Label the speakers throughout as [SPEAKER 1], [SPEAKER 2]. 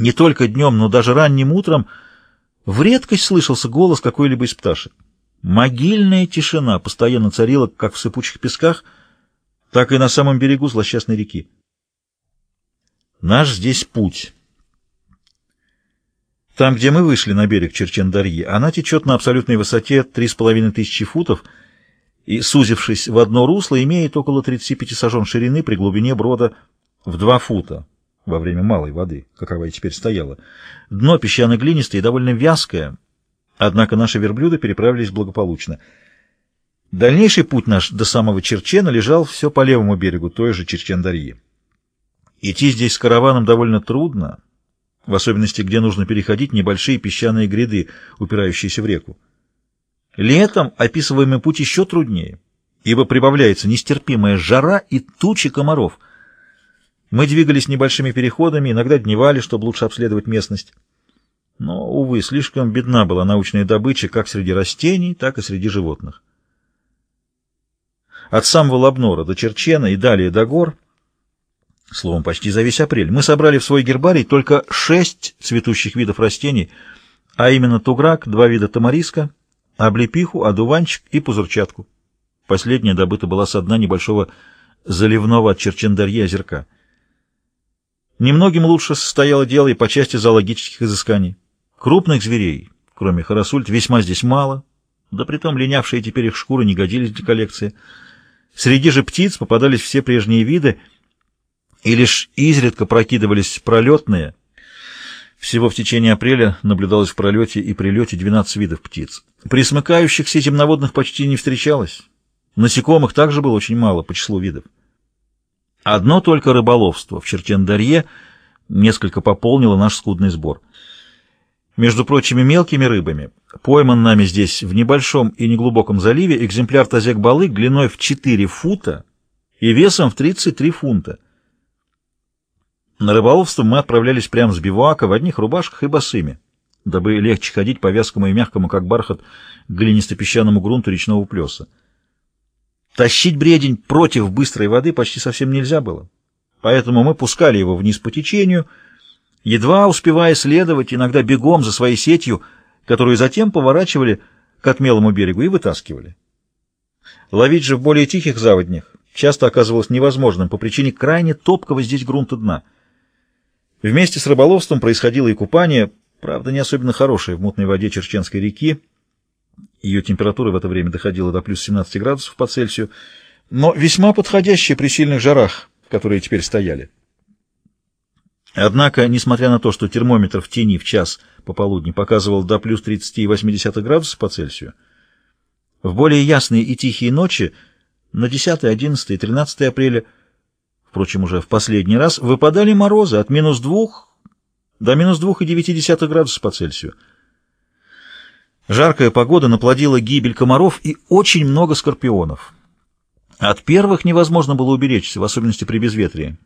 [SPEAKER 1] Не только днем, но даже ранним утром в редкость слышался голос какой-либо из пташек. Могильная тишина постоянно царила как в сыпучих песках, так и на самом берегу злосчастной реки. Наш здесь путь. Там, где мы вышли на берег Черчендарьи, она течет на абсолютной высоте 3500 футов и, сузившись в одно русло, имеет около 35 сажен ширины при глубине брода в 2 фута во время малой воды, какова и теперь стояла. Дно песчано-глинистое и довольно вязкое, однако наши верблюды переправились благополучно. Дальнейший путь наш до самого Черчена лежал все по левому берегу той же Черчендарьи. Идти здесь с караваном довольно трудно, в особенности, где нужно переходить небольшие песчаные гряды, упирающиеся в реку. Летом описываемый путь еще труднее, ибо прибавляется нестерпимая жара и тучи комаров. Мы двигались небольшими переходами, иногда дневали, чтобы лучше обследовать местность. Но, увы, слишком бедна была научная добыча как среди растений, так и среди животных. От самого Лабнора до Черчена и далее до гор — Словом, почти за весь апрель. Мы собрали в свой гербарий только шесть цветущих видов растений, а именно туграк, два вида тамариска, облепиху, одуванчик и пузырчатку. Последняя добыта была со дна небольшого заливного от Черчендарьи озерка. Немногим лучше состояло дело и по части зоологических изысканий. Крупных зверей, кроме хоросульт, весьма здесь мало, да притом линявшие теперь их шкуры не годились для коллекции. Среди же птиц попадались все прежние виды — и лишь изредка прокидывались пролетные. Всего в течение апреля наблюдалось в пролете и прилете 12 видов птиц. Присмыкающихся земноводных почти не встречалось. Насекомых также было очень мало по числу видов. Одно только рыболовство в Чертендарье несколько пополнило наш скудный сбор. Между прочими мелкими рыбами, пойман нами здесь в небольшом и неглубоком заливе экземпляр тазек-балык длиной в 4 фута и весом в 33 фунта — на рыболовство мы отправлялись прямо с бивуака в одних рубашках и босыми, дабы легче ходить по вязкому и мягкому, как бархат, глинисто-песчаному грунту речного плеса. Тащить бредень против быстрой воды почти совсем нельзя было, поэтому мы пускали его вниз по течению, едва успевая следовать, иногда бегом за своей сетью, которую затем поворачивали к отмелому берегу и вытаскивали. Ловить же в более тихих заводнях часто оказывалось невозможным по причине крайне топкого здесь грунта дна — Вместе с рыболовством происходило и купание, правда, не особенно хорошее, в мутной воде Черченской реки. Ее температура в это время доходила до плюс 17 градусов по Цельсию, но весьма подходящее при сильных жарах, которые теперь стояли. Однако, несмотря на то, что термометр в тени в час пополудни показывал до плюс 30,8 градусов по Цельсию, в более ясные и тихие ночи на 10, 11 и 13 апреля впрочем, уже в последний раз, выпадали морозы от минус двух до минус двух и девяти десятых градусов по Цельсию. Жаркая погода наплодила гибель комаров и очень много скорпионов. От первых невозможно было уберечься, в особенности при безветрии.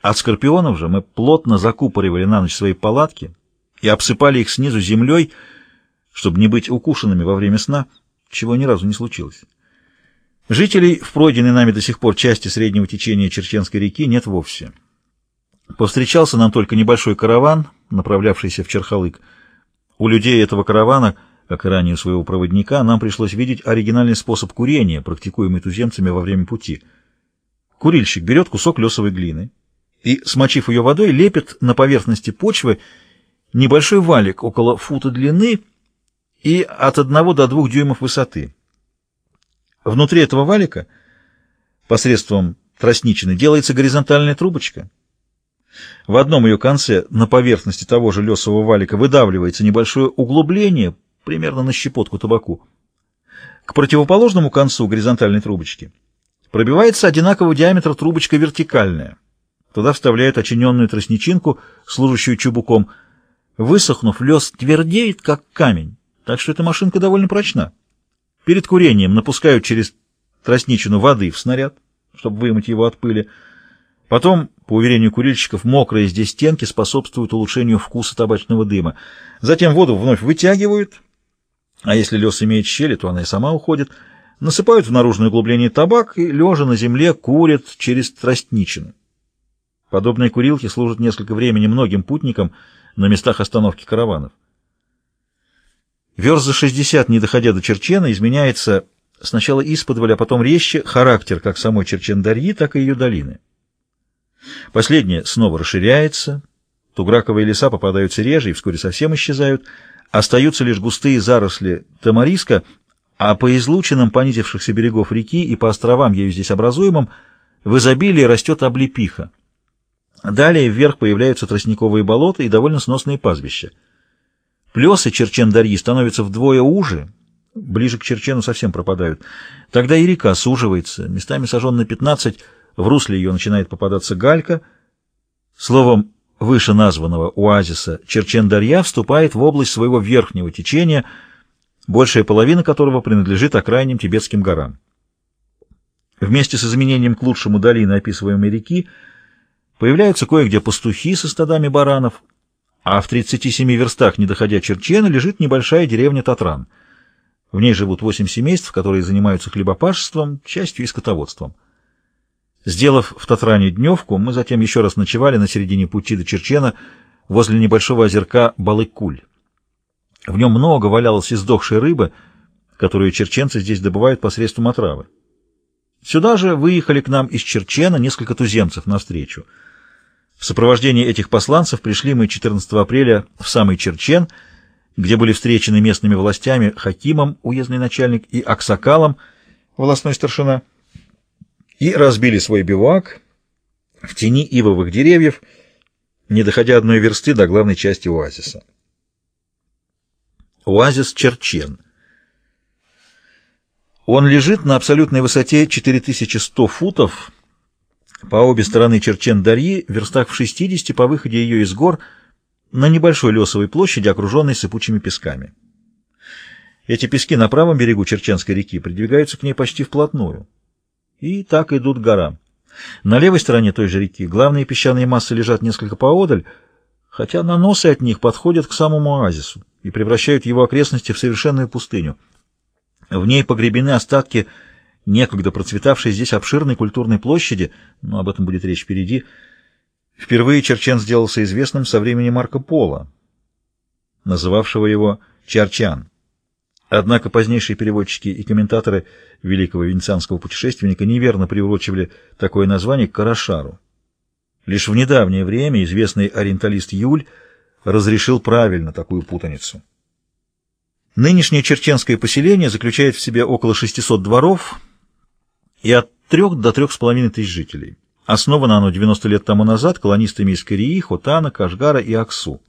[SPEAKER 1] От скорпионов же мы плотно закупоривали на ночь свои палатки и обсыпали их снизу землей, чтобы не быть укушенными во время сна, чего ни разу не случилось. Жителей в пройденной нами до сих пор части среднего течения Черченской реки нет вовсе. Повстречался нам только небольшой караван, направлявшийся в Черхалык. У людей этого каравана, как и ранее у своего проводника, нам пришлось видеть оригинальный способ курения, практикуемый туземцами во время пути. Курильщик берет кусок лесовой глины и, смочив ее водой, лепит на поверхности почвы небольшой валик около фута длины и от одного до двух дюймов высоты. Внутри этого валика посредством тростничины делается горизонтальная трубочка. В одном ее конце на поверхности того же лесового валика выдавливается небольшое углубление, примерно на щепотку табаку. К противоположному концу горизонтальной трубочки пробивается одинакового диаметра трубочка вертикальная. Туда вставляют очиненную тростничинку, служащую чубуком. Высохнув, лес твердеет, как камень, так что эта машинка довольно прочна. Перед курением напускают через тростничину воды в снаряд, чтобы вымыть его от пыли. Потом, по уверению курильщиков, мокрые здесь стенки способствуют улучшению вкуса табачного дыма. Затем воду вновь вытягивают, а если лес имеет щели, то она и сама уходит. Насыпают в наружное углубление табак и, лежа на земле, курят через тростничину. Подобные курилки служат несколько времени многим путникам на местах остановки караванов. Верст за 60, не доходя до Черчена, изменяется сначала исподволь, а потом резче характер как самой Черчен-Дарьи, так и ее долины. Последняя снова расширяется, туграковые леса попадаются реже и вскоре совсем исчезают, остаются лишь густые заросли тамариска, а по излучинам понизившихся берегов реки и по островам, ею здесь образуемым, в изобилии растет облепиха. Далее вверх появляются тростниковые болота и довольно сносные пастбища. Плесы Черчен-Дарьи становятся вдвое уже, ближе к Черчену совсем пропадают. Тогда и река суживается, местами сожжен на 15, в русле ее начинает попадаться галька. Словом, выше названного оазиса Черчен-Дарья вступает в область своего верхнего течения, большая половина которого принадлежит окраинным тибетским горам. Вместе с изменением к лучшему долины описываемой реки появляются кое-где пастухи со стадами баранов, а в 37 верстах, не доходя Черчена, лежит небольшая деревня Татран. В ней живут восемь семейств, которые занимаются хлебопашеством, частью и скотоводством. Сделав в Татране дневку, мы затем еще раз ночевали на середине пути до Черчена возле небольшого озерка Балыкуль. В нем много валялось издохшей рыбы, которую черченцы здесь добывают посредством отравы. Сюда же выехали к нам из Черчена несколько туземцев навстречу. В сопровождении этих посланцев пришли мы 14 апреля в самый Черчен, где были встречены местными властями Хакимом, уездный начальник, и Аксакалом, волосной старшина, и разбили свой бивак в тени ивовых деревьев, не доходя одной версты до главной части оазиса. Оазис Черчен. Он лежит на абсолютной высоте 4100 футов, по обе стороны Черчен-Дарьи, верстах в 60 по выходе ее из гор, на небольшой лесовой площади, окруженной сыпучими песками. Эти пески на правом берегу Черченской реки придвигаются к ней почти вплотную. И так идут к горам. На левой стороне той же реки главные песчаные массы лежат несколько поодаль, хотя наносы от них подходят к самому оазису и превращают его окрестности в совершенную пустыню. В ней погребены остатки некогда процветавшей здесь обширной культурной площади, но об этом будет речь впереди. Впервые Черчен сделался известным со времени Марко Поло, называвшего его Чарчан. Однако позднейшие переводчики и комментаторы великого венецианского путешественника неверно приурочивали такое название к Карашару. Лишь в недавнее время известный ориенталист Юль разрешил правильно такую путаницу. Нынешнее черченское поселение заключает в себе около 600 дворов, и от трех до трех с половиной тысяч жителей. Основано оно 90 лет тому назад колонистами из Кореи, Хотана, Кашгара и Аксу,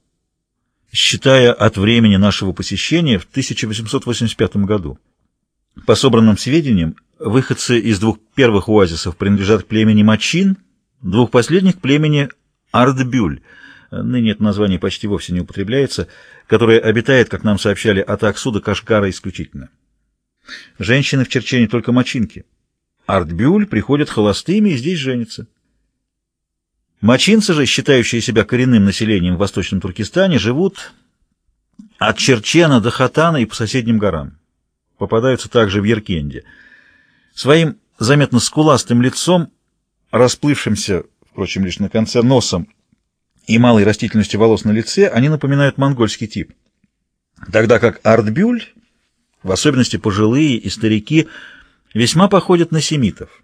[SPEAKER 1] считая от времени нашего посещения в 1885 году. По собранным сведениям, выходцы из двух первых оазисов принадлежат к племени Мачин, двух последних — к племени Ардбюль, ныне это название почти вовсе не употребляется, которое обитает, как нам сообщали, от Аксу до Кашгара исключительно. Женщины в Черчене только мочинки — Артбюль приходят холостыми и здесь женятся. Мачинцы же, считающие себя коренным населением в Восточном Туркестане, живут от Черчена до Хатана и по соседним горам. Попадаются также в Еркенде. Своим заметно скуластым лицом, расплывшимся, впрочем, лишь на конце носом и малой растительностью волос на лице, они напоминают монгольский тип. Тогда как Артбюль, в особенности пожилые и старики, весьма походят на семитов.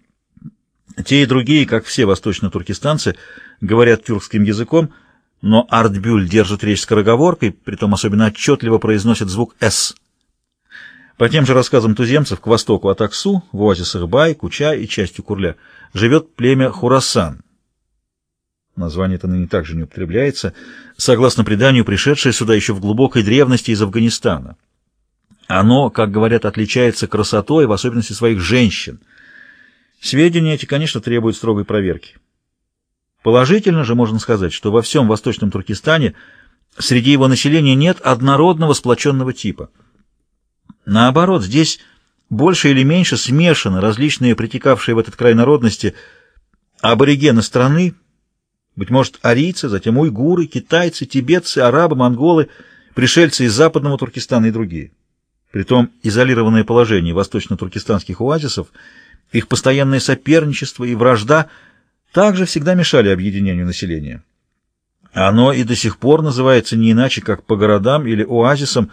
[SPEAKER 1] Те и другие, как все восточно-туркестанцы, говорят тюркским языком, но Артбюль держит речь скороговоркой, притом особенно отчетливо произносит звук «с». По тем же рассказам туземцев, к востоку от Аксу, в оазисах Бай, Куча и частью Курля, живет племя Хурасан. Название это ныне также не употребляется, согласно преданию, пришедшее сюда еще в глубокой древности из Афганистана. Оно, как говорят, отличается красотой, в особенности своих женщин. Сведения эти, конечно, требуют строгой проверки. Положительно же можно сказать, что во всем Восточном Туркестане среди его населения нет однородного сплоченного типа. Наоборот, здесь больше или меньше смешаны различные притекавшие в этот край народности аборигены страны, быть может, арийцы, затем уйгуры, китайцы, тибетцы, арабы, монголы, пришельцы из Западного Туркестана и другие. Притом изолированное положение восточно-туркестанских оазисов, их постоянное соперничество и вражда также всегда мешали объединению населения. Оно и до сих пор называется не иначе, как по городам или оазисам